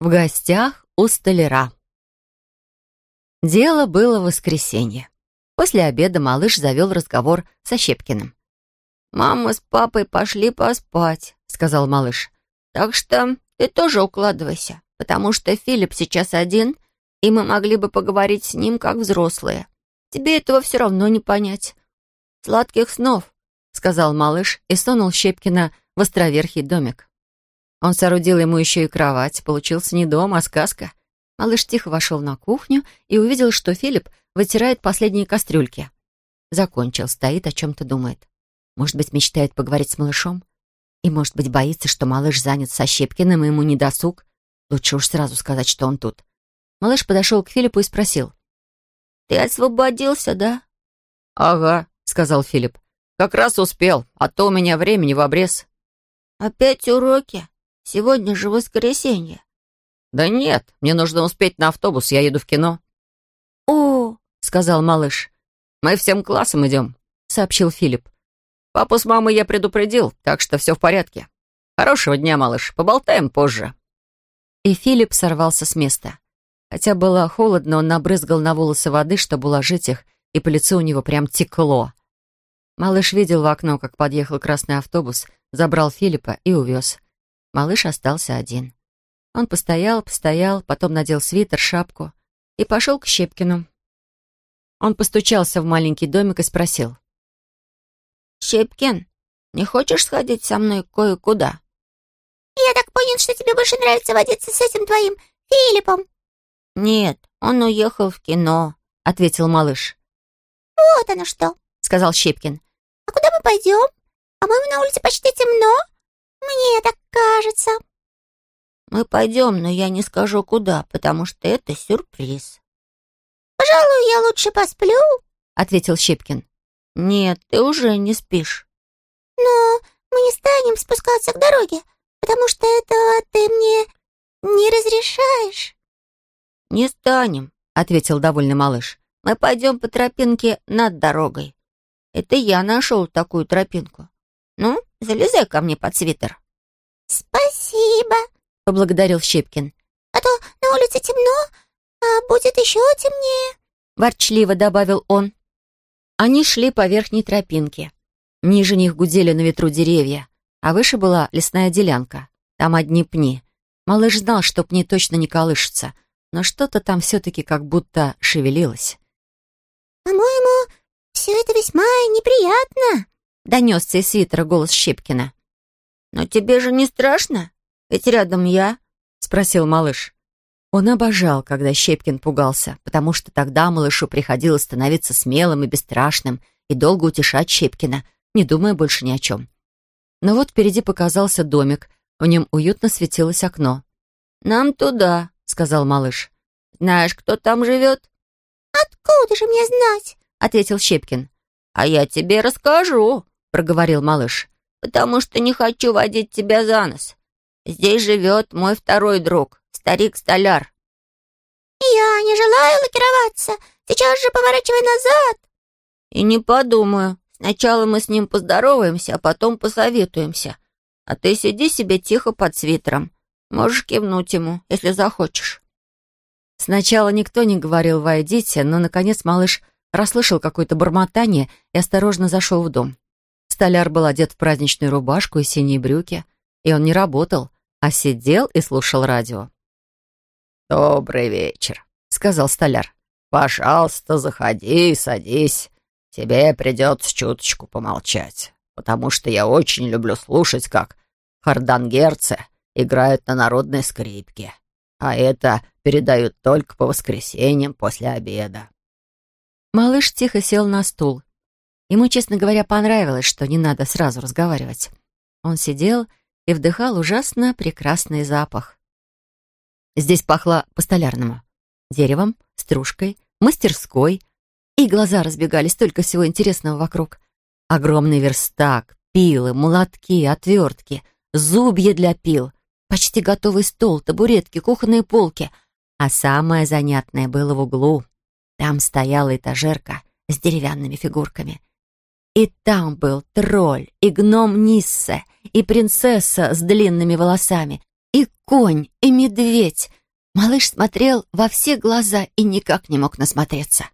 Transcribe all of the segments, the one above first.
В гостях у столяра. Дело было в воскресенье. После обеда малыш завел разговор со Щепкиным. «Мама с папой пошли поспать», — сказал малыш. «Так что ты тоже укладывайся, потому что Филипп сейчас один, и мы могли бы поговорить с ним как взрослые. Тебе этого все равно не понять. Сладких снов», — сказал малыш и сунул Щепкина в островерхий домик. Он соорудил ему еще и кровать. Получился не дом, а сказка. Малыш тихо вошел на кухню и увидел, что Филипп вытирает последние кастрюльки. Закончил, стоит, о чем-то думает. Может быть, мечтает поговорить с малышом? И, может быть, боится, что малыш занят со Щепкиным, и ему не досуг? Лучше уж сразу сказать, что он тут. Малыш подошел к Филиппу и спросил. «Ты освободился, да?» «Ага», — сказал Филипп. «Как раз успел, а то у меня времени в обрез». «Опять уроки?» Сегодня же воскресенье». «Да нет, мне нужно успеть на автобус, я еду в кино». «О!» — сказал малыш. «Мы всем классом идем», — сообщил Филипп. «Папу с мамой я предупредил, так что все в порядке. Хорошего дня, малыш, поболтаем позже». И Филипп сорвался с места. Хотя было холодно, он набрызгал на волосы воды, чтобы уложить их, и по лицу у него прям текло. Малыш видел в окно, как подъехал красный автобус, забрал Филиппа и увез. Малыш остался один. Он постоял, постоял, потом надел свитер, шапку и пошел к Щепкину. Он постучался в маленький домик и спросил. «Щепкин, не хочешь сходить со мной кое-куда?» «Я так понял, что тебе больше нравится водиться с этим твоим Филиппом». «Нет, он уехал в кино», — ответил малыш. «Вот оно что», — сказал Щепкин. «А куда мы пойдем? По-моему, на улице почти темно. Мне так кажется». «Мы пойдем, но я не скажу куда, потому что это сюрприз». «Пожалуй, я лучше посплю», — ответил Щепкин. «Нет, ты уже не спишь». «Но мы не станем спускаться к дороге, потому что этого ты мне не разрешаешь». «Не станем», — ответил довольный малыш. «Мы пойдем по тропинке над дорогой. Это я нашел такую тропинку. Ну, залезай ко мне под свитер». «Спасибо», — поблагодарил Щепкин. «А то на улице темно, а будет еще темнее», — ворчливо добавил он. Они шли по верхней тропинке. Ниже них гудели на ветру деревья, а выше была лесная делянка. Там одни пни. Малыш знал, что пни точно не колышутся, но что-то там все-таки как будто шевелилось. «По-моему, все это весьма неприятно», — донесся из свитера голос Щепкина. «Но тебе же не страшно? Ведь рядом я», — спросил малыш. Он обожал, когда Щепкин пугался, потому что тогда малышу приходилось становиться смелым и бесстрашным и долго утешать Щепкина, не думая больше ни о чем. Но вот впереди показался домик, в нем уютно светилось окно. «Нам туда», — сказал малыш. «Знаешь, кто там живет?» «Откуда же мне знать?» — ответил Щепкин. «А я тебе расскажу», — проговорил малыш потому что не хочу водить тебя за нос. Здесь живет мой второй друг, старик-столяр». «Я не желаю лакироваться. Сейчас же поворачивай назад». «И не подумаю. Сначала мы с ним поздороваемся, а потом посоветуемся. А ты сиди себе тихо под свитером. Можешь кивнуть ему, если захочешь». Сначала никто не говорил «войдите», но, наконец, малыш расслышал какое-то бормотание и осторожно зашел в дом. Столяр был одет в праздничную рубашку и синие брюки, и он не работал, а сидел и слушал радио. «Добрый вечер», — сказал столяр. «Пожалуйста, заходи и садись. Тебе придется чуточку помолчать, потому что я очень люблю слушать, как хардангерцы играют на народной скрипке, а это передают только по воскресеньям после обеда». Малыш тихо сел на стул Ему, честно говоря, понравилось, что не надо сразу разговаривать. Он сидел и вдыхал ужасно прекрасный запах. Здесь пахло по-столярному. Деревом, стружкой, мастерской. И глаза разбегались, столько всего интересного вокруг. Огромный верстак, пилы, молотки, отвертки, зубья для пил, почти готовый стол, табуретки, кухонные полки. А самое занятное было в углу. Там стояла этажерка с деревянными фигурками — и там был тролль, и гном Ниссе, и принцесса с длинными волосами, и конь, и медведь. Малыш смотрел во все глаза и никак не мог насмотреться.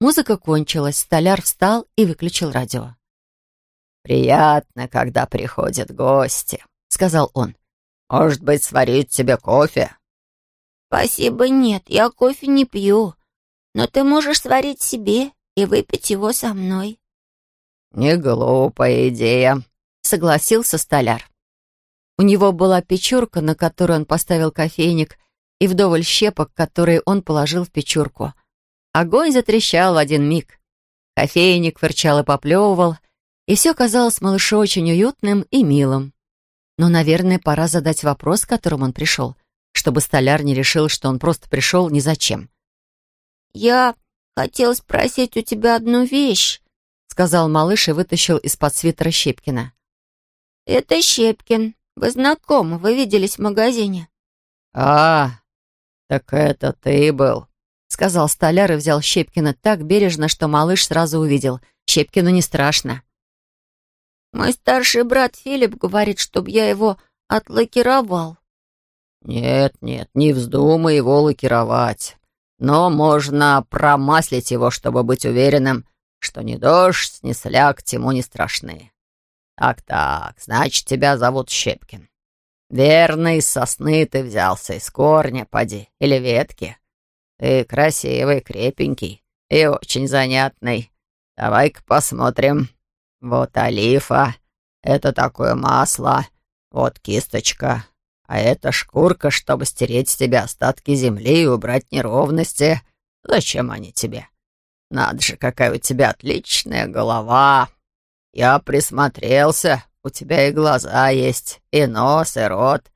Музыка кончилась, столяр встал и выключил радио. «Приятно, когда приходят гости», — сказал он. «Может быть, сварить тебе кофе?» «Спасибо, нет, я кофе не пью. Но ты можешь сварить себе и выпить его со мной». «Не глупая идея», — согласился столяр. У него была печурка, на которую он поставил кофейник, и вдоволь щепок, которые он положил в печурку. Огонь затрещал в один миг. Кофейник фырчал и поплевывал, и все казалось малышу очень уютным и милым. Но, наверное, пора задать вопрос, к которому он пришел, чтобы столяр не решил, что он просто пришел ни зачем. «Я хотел спросить у тебя одну вещь», — сказал малыш и вытащил из-под свитера Щепкина. «Это Щепкин. Вы знакомы, вы виделись в магазине». «А, так это ты был», — сказал столяр и взял Щепкина так бережно, что малыш сразу увидел. Щепкину не страшно. «Мой старший брат Филипп говорит, чтобы я его отлакировал». «Нет, нет, не вздумай его лакировать. Но можно промаслить его, чтобы быть уверенным, что ни дождь, ни сляг тему не страшны. Так-так, значит, тебя зовут Щепкин. Верно, из сосны ты взялся, из корня, поди, или ветки. Ты красивый, крепенький и очень занятный. Давай-ка посмотрим. Вот олифа, это такое масло, вот кисточка, а это шкурка, чтобы стереть с тебя остатки земли и убрать неровности. Зачем они тебе? Надо же, какая у тебя отличная голова. Я присмотрелся, у тебя и глаза есть, и нос, и рот.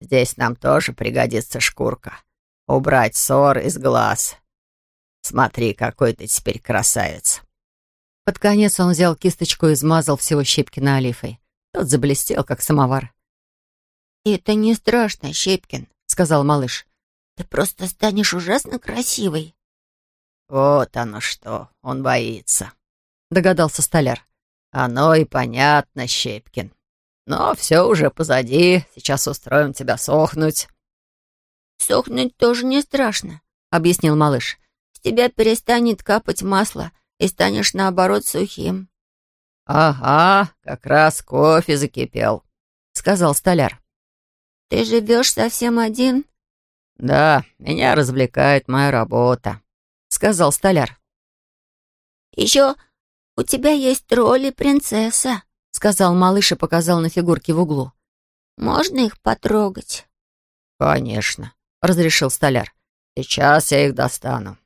Здесь нам тоже пригодится шкурка. Убрать ссор из глаз. Смотри, какой ты теперь красавец. Под конец он взял кисточку и смазал всего Щепкина олифой. Тот заблестел, как самовар. «Это не страшно, Щепкин», — сказал малыш. «Ты просто станешь ужасно красивой». «Вот оно что, он боится», — догадался столяр. «Оно и понятно, Щепкин. Но все уже позади, сейчас устроим тебя сохнуть». «Сохнуть тоже не страшно», — объяснил малыш. «С тебя перестанет капать масло, и станешь, наоборот, сухим». «Ага, как раз кофе закипел», — сказал столяр. «Ты живешь совсем один?» «Да, меня развлекает моя работа», — сказал столяр. «Еще у тебя есть тролль и принцесса», — сказал малыш и показал на фигурки в углу. «Можно их потрогать?» «Конечно», — разрешил столяр. «Сейчас я их достану».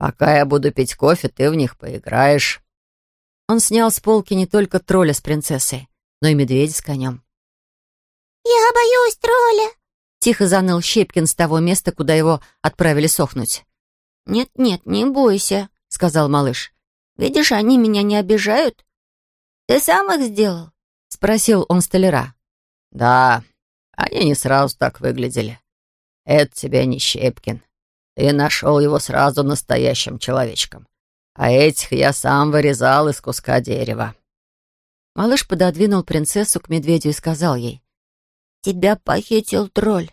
Пока я буду пить кофе, ты в них поиграешь». Он снял с полки не только тролля с принцессой, но и медведя с конем. «Я боюсь тролля», — тихо заныл Щепкин с того места, куда его отправили сохнуть. «Нет-нет, не бойся», — сказал малыш. «Видишь, они меня не обижают. Ты сам их сделал?» — спросил он столяра. «Да, они не сразу так выглядели. Это тебе не Щепкин. Ты нашел его сразу настоящим человечком. А этих я сам вырезал из куска дерева». Малыш пододвинул принцессу к медведю и сказал ей. «Тебя похитил тролль.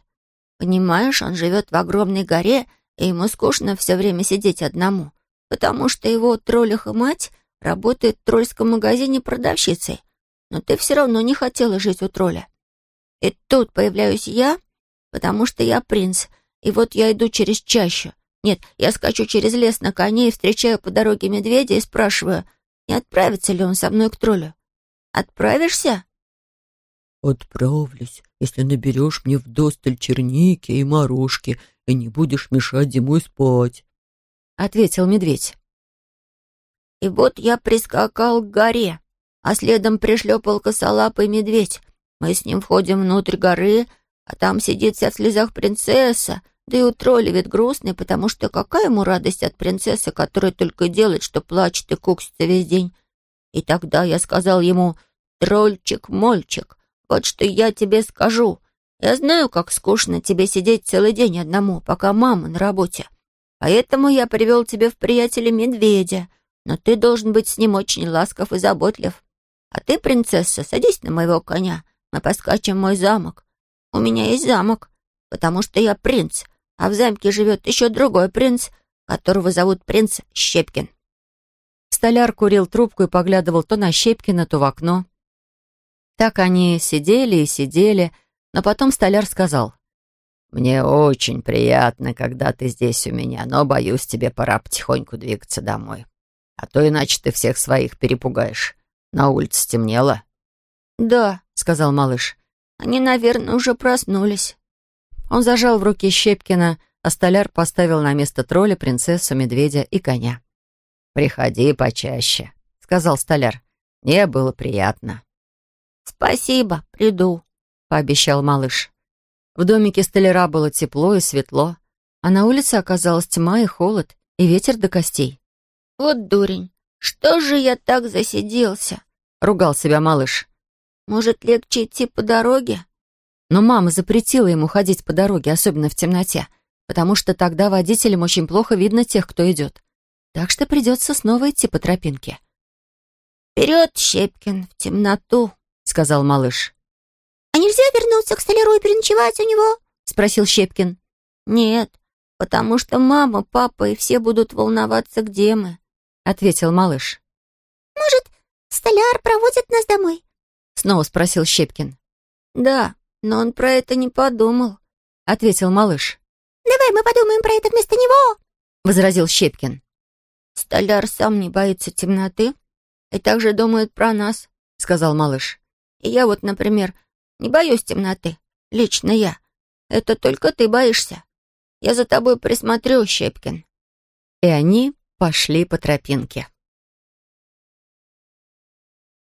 Понимаешь, он живет в огромной горе, и ему скучно все время сидеть одному, потому что его троллиха мать работает в тролльском магазине продавщицей. Но ты все равно не хотела жить у тролля. И тут появляюсь я, потому что я принц, и вот я иду через чащу. Нет, я скачу через лес на коне и встречаю по дороге медведя и спрашиваю, не отправится ли он со мной к троллю. Отправишься? «Отправлюсь, если наберешь мне вдосталь черники и морожки и не будешь мешать зимой спать», — ответил медведь. И вот я прискакал к горе, а следом пришлепал косолапый медведь. Мы с ним входим внутрь горы, а там сидит вся в слезах принцесса, да и у тролля вид грустный, потому что какая ему радость от принцессы, которая только делает, что плачет и куксится весь день. И тогда я сказал ему, «Трольчик-мольчик, вот что я тебе скажу. Я знаю, как скучно тебе сидеть целый день одному, пока мама на работе. Поэтому я привел тебе в приятеля медведя, но ты должен быть с ним очень ласков и заботлив. А ты, принцесса, садись на моего коня, мы поскачем в мой замок. у меня есть замок, потому что я принц, а в замке живет еще другой принц, которого зовут принц Щепкин». Столяр курил трубку и поглядывал то на Щепкина, то в окно. Так они сидели и сидели, но потом столяр сказал. «Мне очень приятно, когда ты здесь у меня, но, боюсь, тебе пора потихоньку двигаться домой. А то иначе ты всех своих перепугаешь. На улице стемнело». «Да», — сказал малыш. «они, наверное, уже проснулись». Он зажал в руки Щепкина, а столяр поставил на место тролля, принцессу, медведя и коня. «Приходи почаще», — сказал столяр. «Мне было приятно». «Спасибо, приду», — пообещал малыш. В домике столяра было тепло и светло, а на улице оказалась тьма и холод, и ветер до костей. «Вот дурень, что же я так засиделся?» — ругал себя малыш. «Может, легче идти по дороге?» Но мама запретила ему ходить по дороге, особенно в темноте, потому что тогда водителям очень плохо видно тех, кто идет. Так что придется снова идти по тропинке. «Вперед, Щепкин, в темноту!» — сказал малыш. «А нельзя вернуться к столяру и переночевать у него?» — спросил Щепкин. «Нет, потому что мама, папа и все будут волноваться, где мы», — ответил малыш. «Может, столяр проводит нас домой?» — снова спросил Щепкин. «Да, но он про это не подумал», — ответил малыш. «Давай мы подумаем про это вместо него», — возразил Щепкин. «Столяр сам не боится темноты и также думает про нас», — сказал малыш. И я вот, например, не боюсь темноты. Лично я. Это только ты боишься. Я за тобой присмотрю, Щепкин». И они пошли по тропинке.